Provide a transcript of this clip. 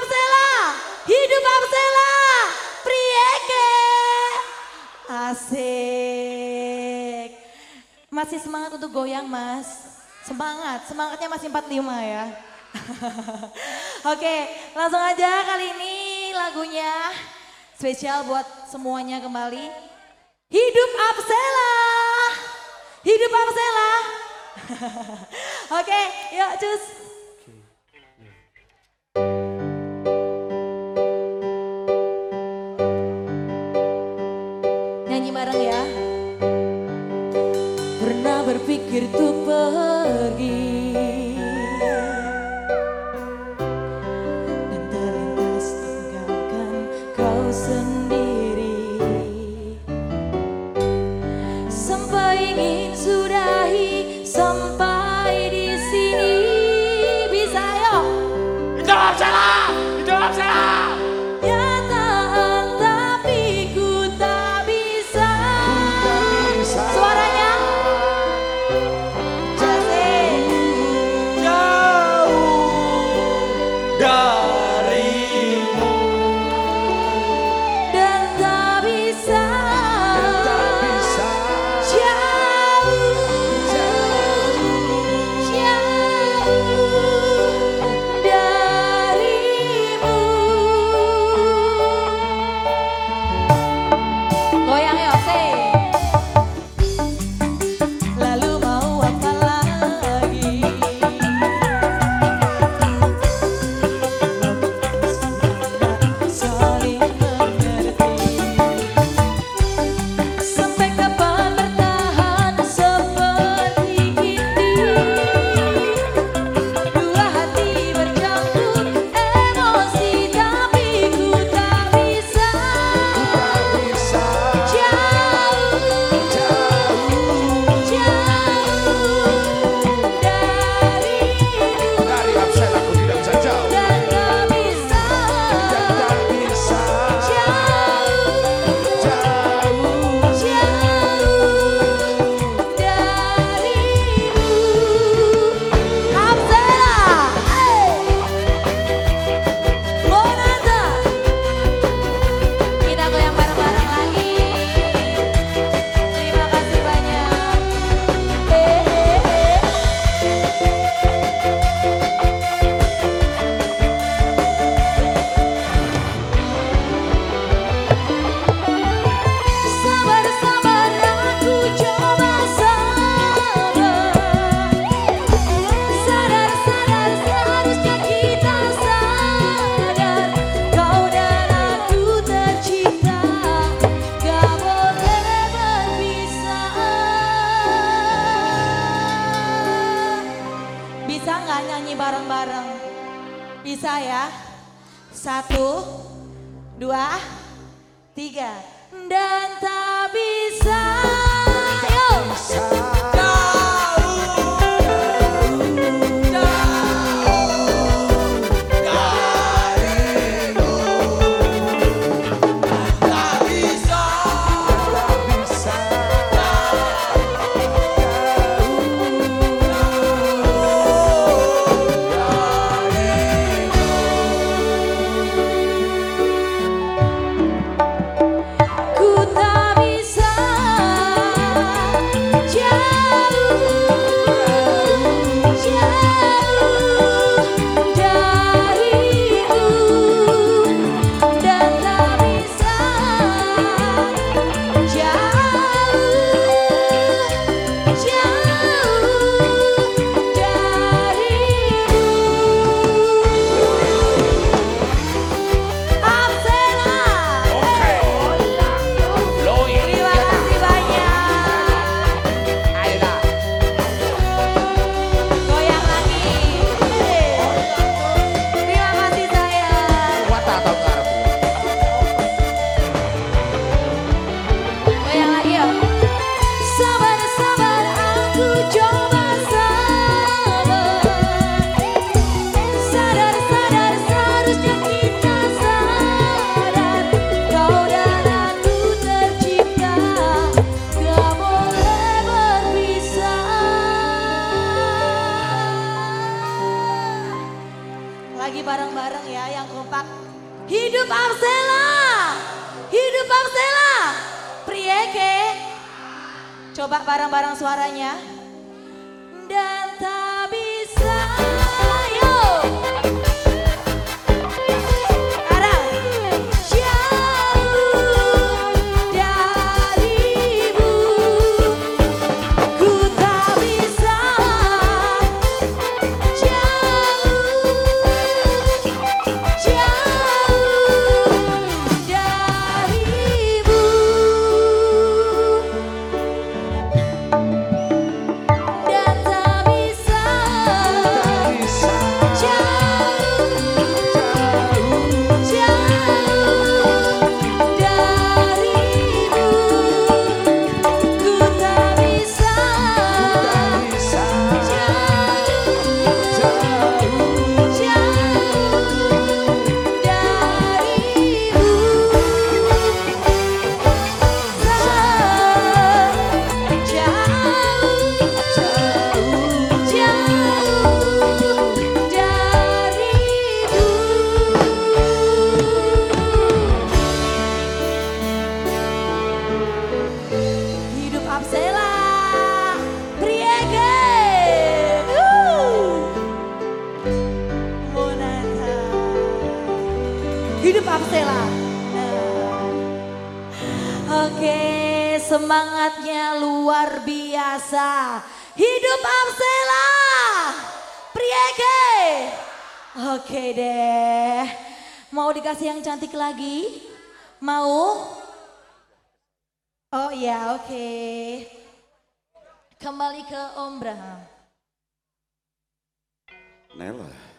Apsela, hidup Apsela, Prieke. Asik. Masih semangat untuk goyang mas? Semangat, semangatnya masih 45 ya. Oke, langsung aja kali ini lagunya spesial buat semuanya kembali. Hidup Apsela, hidup Apsela. Oke, yuk cus. Nyanyi bareng ya. Pernah berpikir tuh pergi Dan terlintas tinggalkan kau sendiri Sampai ingin sudahi sampai di sini Bisa yuk Hidup salah! Hidup salah! Satu, dua, tiga. Dan tak bisa kompak. Hidup Arsela! Hidup Arsela! Prieke. Coba bareng-bareng suaranya. Dan Hidup Absela. Nah. Oke, semangatnya luar biasa. Hidup Absela. Priege. Oke deh. Mau dikasih yang cantik lagi? Mau? Oh iya, oke. Kembali ke Om Braham. Nela